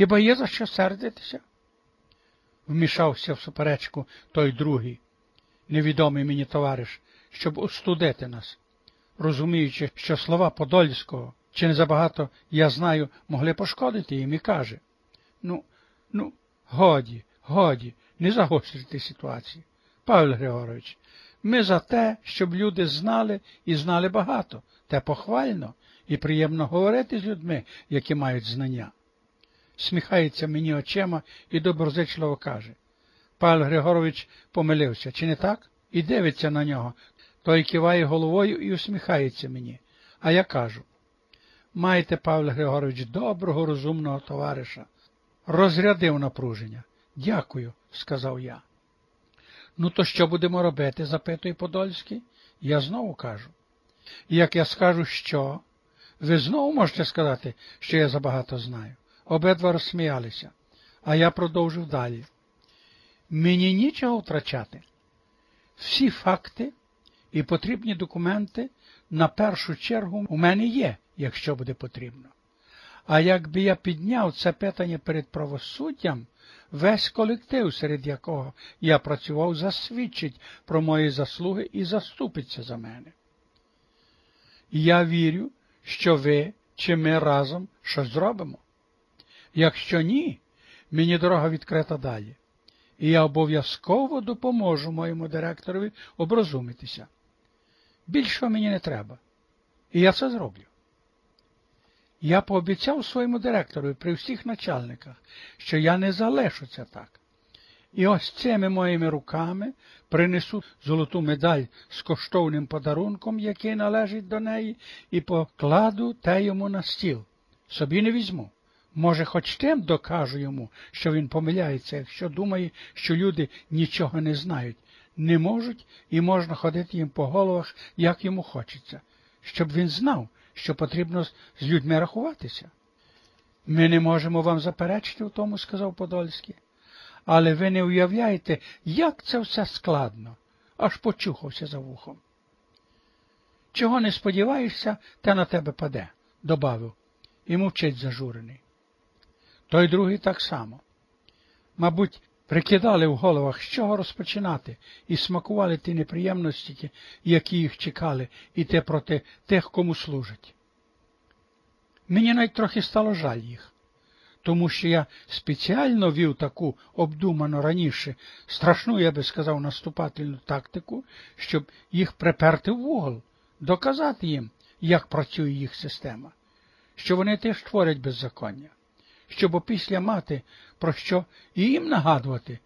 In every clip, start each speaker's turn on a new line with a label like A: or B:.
A: Хіба є за що сердитися? Вмішався в суперечку той другий, невідомий мені товариш, щоб устудити нас, розуміючи, що слова Подольського, чи не забагато я знаю, могли пошкодити їм і каже Ну, ну, годі, годі, не загострюйте ситуацію. Павло Григорович, ми за те, щоб люди знали і знали багато, те похвально і приємно говорити з людьми, які мають знання. Сміхається мені очима і доброзичливо каже. Павло Григорович помилився, чи не так? І дивиться на нього. Той киває головою і усміхається мені. А я кажу маєте, Павло Григорович, доброго, розумного товариша. Розрядив напруження. Дякую, сказав я. Ну, то що будемо робити? запитує Подольський. Я знову кажу. Як я скажу що, ви знову можете сказати, що я забагато знаю. Обидва розсміялися, а я продовжив далі. Мені нічого втрачати. Всі факти і потрібні документи на першу чергу у мене є, якщо буде потрібно. А якби я підняв це питання перед правосуддям, весь колектив, серед якого я працював, засвідчить про мої заслуги і заступиться за мене. я вірю, що ви чи ми разом щось зробимо. Якщо ні, мені дорога відкрита далі, і я обов'язково допоможу моєму директорові оброзумитися. Більшого мені не треба, і я це зроблю. Я пообіцяв своєму директору при всіх начальниках, що я не залишуся так. І ось цими моїми руками принесу золоту медаль з коштовним подарунком, який належить до неї, і покладу те йому на стіл. Собі не візьму. Може, хоч тим докажу йому, що він помиляється, якщо думає, що люди нічого не знають, не можуть і можна ходити їм по головах, як йому хочеться, щоб він знав, що потрібно з людьми рахуватися. Ми не можемо вам заперечити в тому, сказав Подольський, але ви не уявляєте, як це все складно, аж почухався за вухом. Чого не сподіваєшся, те на тебе паде, добавив, і мовчить зажурений. Той другий так само. Мабуть, прикидали в головах, з чого розпочинати, і смакували ті неприємності, які їх чекали, і те проти тих, кому служать. Мені навіть трохи стало жаль їх, тому що я спеціально вів таку обдуману раніше, страшну, я би сказав, наступательну тактику, щоб їх приперти в угол, доказати їм, як працює їх система, що вони теж творять беззаконня щоб опісля мати про що і їм нагадувати,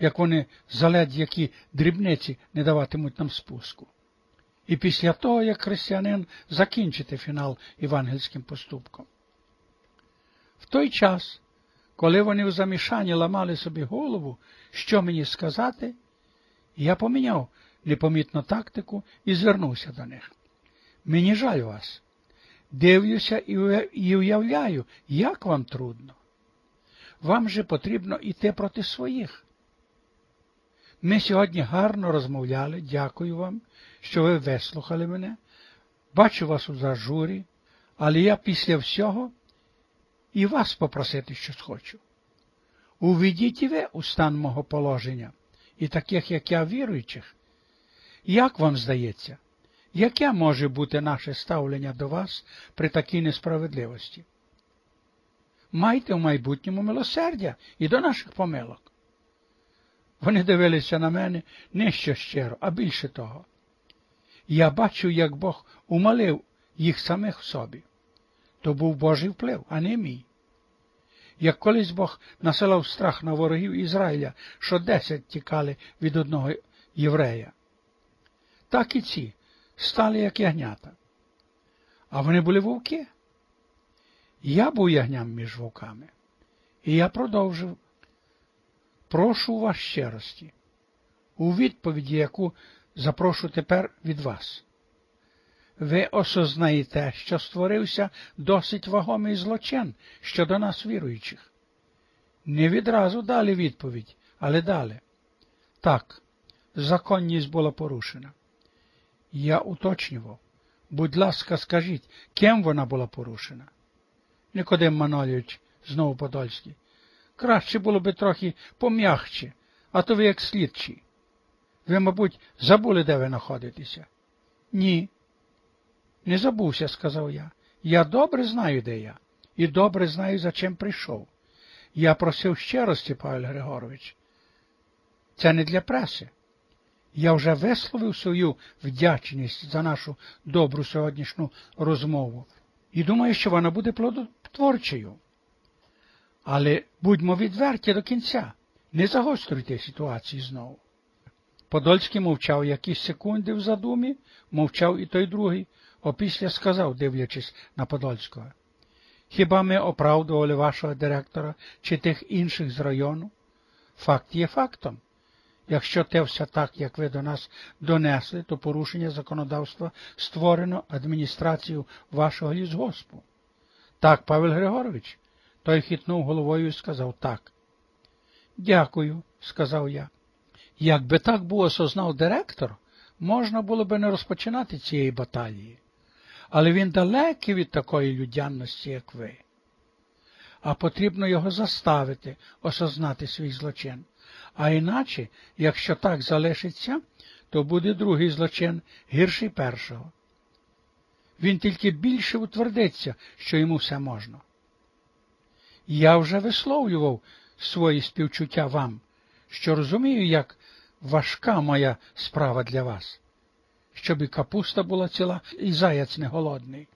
A: як вони заледь які дрібниці не даватимуть нам спуску. І після того, як християнин закінчити фінал євангельським поступком. В той час, коли вони в замішанні ламали собі голову, що мені сказати, я поміняв непомітну тактику і звернувся до них. Мені жаль вас дивлюся і уявляю, як вам трудно. Вам же потрібно йти проти своїх. Ми сьогодні гарно розмовляли, дякую вам, що ви вислухали мене. Бачу вас у зажурі, але я після всього і вас попросити щось хочу. Уведіть і ви у стан мого положення і таких, як я, віруючих. Як вам здається? Яке може бути наше ставлення до вас при такій несправедливості? Майте в майбутньому милосердя і до наших помилок. Вони дивилися на мене не що щиро, а більше того. Я бачу, як Бог умалив їх самих в собі. То був Божий вплив, а не мій. Як колись Бог насилав страх на ворогів Ізраїля, що десять тікали від одного єврея, так і ці стали як ягнята. А вони були вовки. Я був ягням між вовками. І я продовжив. Прошу вас щирості, у відповіді, яку запрошу тепер від вас. Ви осознаєте, що створився досить вагомий злочин щодо нас віруючих. Не відразу дали відповідь, але дали. Так, законність була порушена. Я уточнював. Будь ласка, скажіть, ким вона була порушена? Никодим Манолійович знову Подольський. Краще було би трохи пом'ягче, а то ви як слідчі. Ви, мабуть, забули, де ви знаходитеся? Ні. Не забувся, сказав я. Я добре знаю, де я, і добре знаю, за чим прийшов. Я просив щирості, Павел Григорович. Це не для преси. Я вже висловив свою вдячність за нашу добру сьогоднішню розмову і думаю, що вона буде плодотворчою. Але будьмо відверті до кінця, не загострюйте ситуації знову. Подольський мовчав якісь секунди в задумі, мовчав і той другий, опісля сказав, дивлячись на Подольського. Хіба ми оправдували вашого директора чи тих інших з району? Факт є фактом. Якщо те все так, як ви до нас донесли, то порушення законодавства створено адміністрацією вашого лісгоспу. Так, Павел Григорович. Той хитнув головою і сказав так. Дякую, сказав я. Якби так був осознав директор, можна було би не розпочинати цієї баталії. Але він далекий від такої людяності, як ви. А потрібно його заставити осознати свій злочин. А іначе, якщо так залишиться, то буде другий злочин гірший першого. Він тільки більше утвердиться, що йому все можна. Я вже висловлював свої співчуття вам, що розумію, як важка моя справа для вас, щоб і капуста була ціла, і заяць не голодний.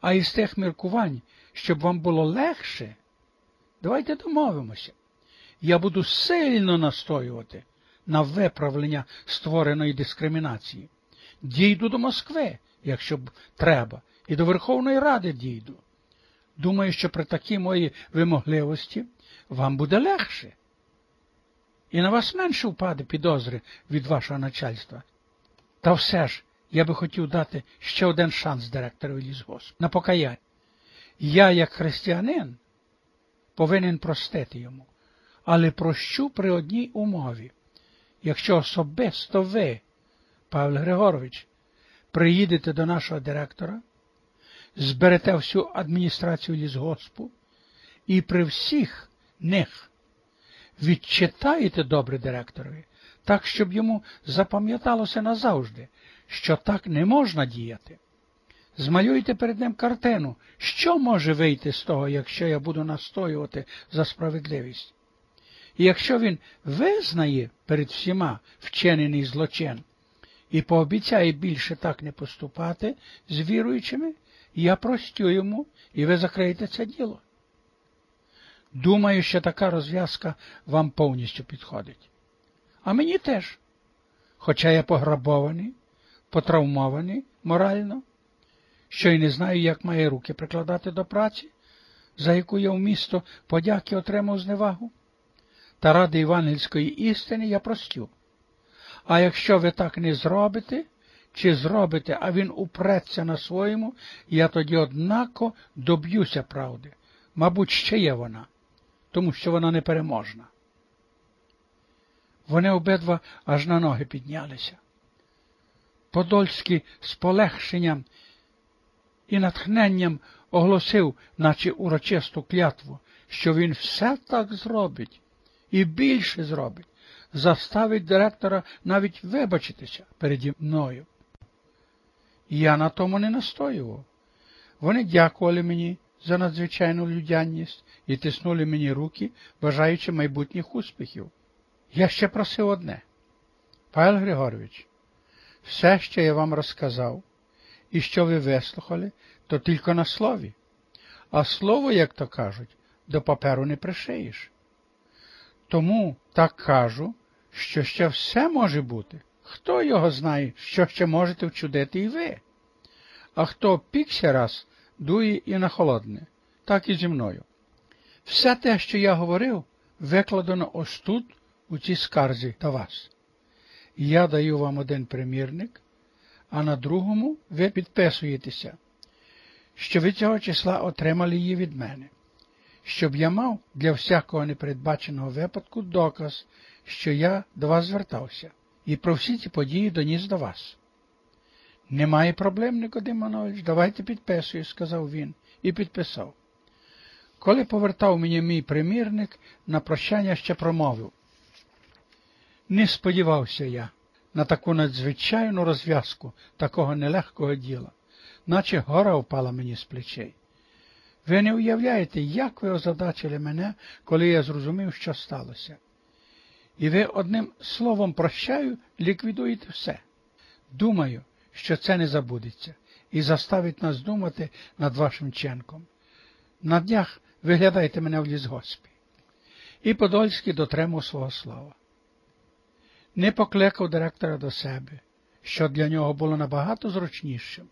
A: А із тих міркувань, щоб вам було легше, давайте домовимося. Я буду сильно настоювати на виправлення створеної дискримінації. Дійду до Москви, якщо б треба, і до Верховної Ради дійду. Думаю, що при такій моїй вимогливості вам буде легше. І на вас менше впаде підозри від вашого начальства. Та все ж я би хотів дати ще один шанс директору лісгосп на покаяння. Я, як християнин, повинен простити йому, але прощу при одній умові. Якщо особисто ви, Павло Григорович, приїдете до нашого директора зберете всю адміністрацію лісгоспу і при всіх них відчитаєте добре директорові, так, щоб йому запам'яталося назавжди, що так не можна діяти. Змалюйте перед ним картину, що може вийти з того, якщо я буду настоювати за справедливість. І якщо він визнає перед всіма вчинений злочин і пообіцяє більше так не поступати з віруючими, я простю йому, і ви закриєте це діло. Думаю, що така розв'язка вам повністю підходить. А мені теж. Хоча я пограбований, потравмований морально, що й не знаю, як має руки прикладати до праці, за яку я в місто подяки отримав зневагу. Та ради Івангельської істини я простю. А якщо ви так не зробите, чи зробите, а він упреться на своєму, я тоді однако доб'юся правди. Мабуть, ще є вона, тому що вона непереможна. Вони обидва аж на ноги піднялися. Подольський з полегшенням і натхненням оголосив, наче урочисту клятву, що він все так зробить і більше зробить, заставить директора навіть вибачитися переді мною. Я на тому не настоював. Вони дякували мені за надзвичайну людяність і тиснули мені руки, бажаючи майбутніх успіхів. Я ще просив одне. Павел Григорович, все, що я вам розказав, і що ви вислухали, то тільки на слові. А слово, як то кажуть, до паперу не пришиєш. Тому так кажу, що ще все може бути. Хто його знає, що ще можете вчудити і ви? А хто пікся раз, дує і на холодне, так і зі мною. Все те, що я говорив, викладено ось тут, у цій скарзі до вас. Я даю вам один примірник, а на другому ви підписуєтеся, що ви цього числа отримали її від мене, щоб я мав для всякого непередбаченого випадку доказ, що я до вас звертався і про всі ці події доніс до вас. Немає проблем, Никодим Манович, давайте підписую, сказав він, і підписав. Коли повертав мені мій примірник, на прощання ще промовив. Не сподівався я на таку надзвичайну розв'язку такого нелегкого діла, наче гора впала мені з плечей. Ви не уявляєте, як ви озадачили мене, коли я зрозумів, що сталося. І ви одним словом прощаю, ліквідуєте все. Думаю, що це не забудеться і заставить нас думати над вашим ченком. На днях виглядайте мене в лісгоспі. І Подольський дотримав свого слова. Не покликав директора до себе, що для нього було набагато зручнішим,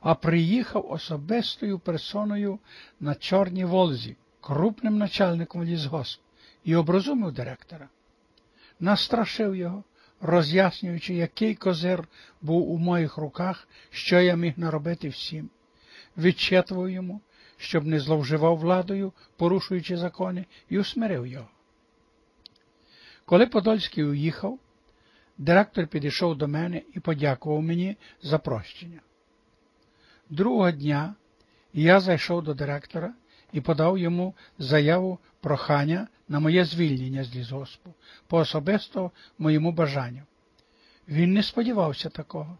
A: а приїхав особистою персоною на Чорній Волзі, крупним начальником лісгосп, і оброзумив директора. Настрашив його, роз'яснюючи, який козир був у моїх руках, що я міг наробити всім. Відчитував йому, щоб не зловживав владою, порушуючи закони, і усмирив його. Коли Подольський уїхав, директор підійшов до мене і подякував мені за прощення. Другого дня я зайшов до директора і подав йому заяву прохання на моє звільнення з лісгоспу по особисто моєму бажанню. Він не сподівався такого.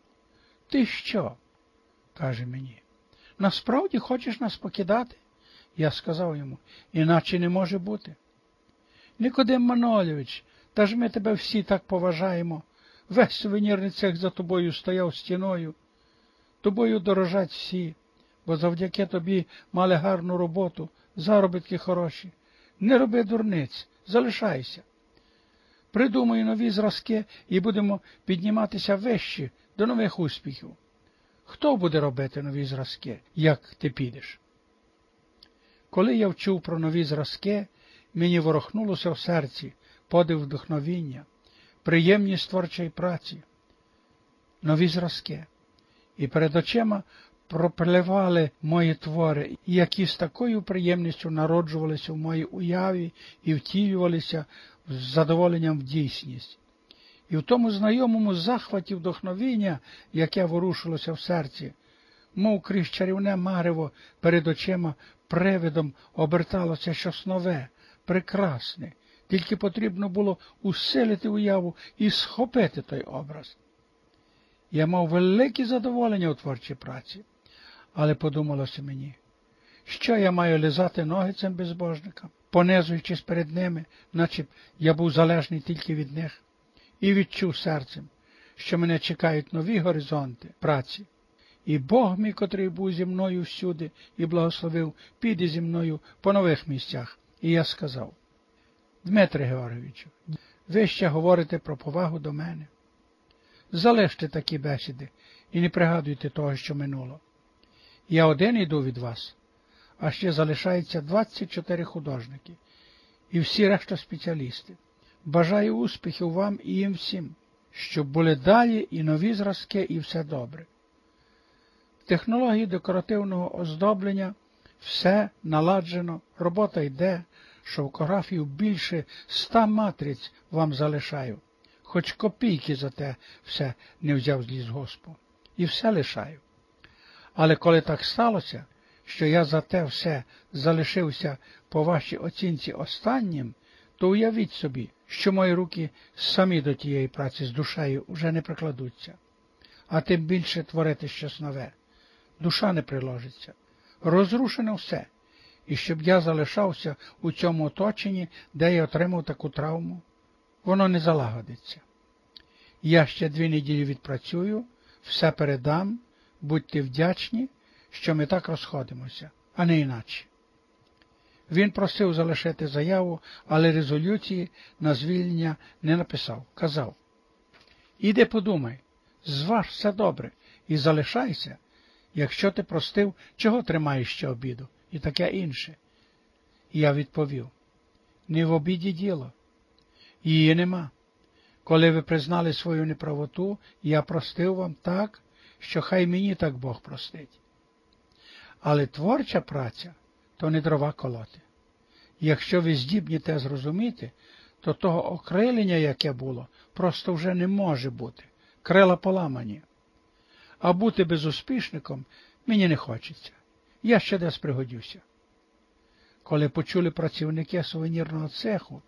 A: Ти що? каже мені. Насправді хочеш нас покидати? Я сказав йому, іначе не може бути. Никодим Манолівич, та ж ми тебе всі так поважаємо. Весь сувенірний цех за тобою стояв стіною. Тобою дорожать всі, бо завдяки тобі мали гарну роботу, заробітки хороші. Не роби дурниць, залишайся. Придумай нові зразки і будемо підніматися вище до нових успіхів. Хто буде робити нові зразки, як ти підеш? Коли я вчув про нові зразки, мені ворохнулося в серці подив вдохновіння, приємність творчої праці, нові зразки, і перед очима пропливали мої твори, які з такою приємністю народжувалися в моїй уяві і втілювалися з задоволенням в дійсність. І в тому знайомому захваті вдохновіння, яке ворушилося в серці, мов крізь чарівне марево перед очима привидом оберталося щось нове, прекрасне, тільки потрібно було усилити уяву і схопити той образ. Я мав велике задоволення у творчій праці, але подумалося мені, що я маю лизати ноги цим безбожникам, понизуючись перед ними, наче я був залежний тільки від них, і відчув серцем, що мене чекають нові горизонти праці. І Бог мій, котрий був зі мною всюди і благословив, піде зі мною по нових місцях. І я сказав, Дмитре Георгійовичу, ви ще говорите про повагу до мене. Залиште такі бесіди і не пригадуйте того, що минуло. Я один йду від вас, а ще залишається 24 художники і всі решта спеціалісти. Бажаю успіхів вам і їм всім, щоб були далі і нові зразки, і все добре. В технології декоративного оздоблення все наладжено, робота йде, шовкографію більше ста матриць вам залишаю, хоч копійки за те все не взяв з лісгоспу. І все лишаю. Але коли так сталося, що я за те все залишився по вашій оцінці останнім, то уявіть собі, що мої руки самі до тієї праці з душею вже не прикладуться, а тим більше творити щось нове. Душа не приложиться. Розрушено все. І щоб я залишався у цьому оточенні, де я отримав таку травму, воно не залагодиться. Я ще дві неділі відпрацюю, все передам, будьте вдячні, що ми так розходимося, а не іначе. Він просив залишити заяву, але резолюції на звільнення не написав. Казав Іди подумай, зваж все добре і залишайся, якщо ти простив, чого тримаєш ще обіду, і таке інше. Я відповів не в обіді діло. Її нема. Коли ви признали свою неправоту, я простив вам так, що хай мені так Бог простить. Але творча праця то не дрова колоти. Якщо ви здібні те зрозуміти, то того окрилення, яке було, просто вже не може бути. Крила поламані. А бути безуспішником мені не хочеться. Я ще десь пригодюся. Коли почули працівники сувенірного цеху,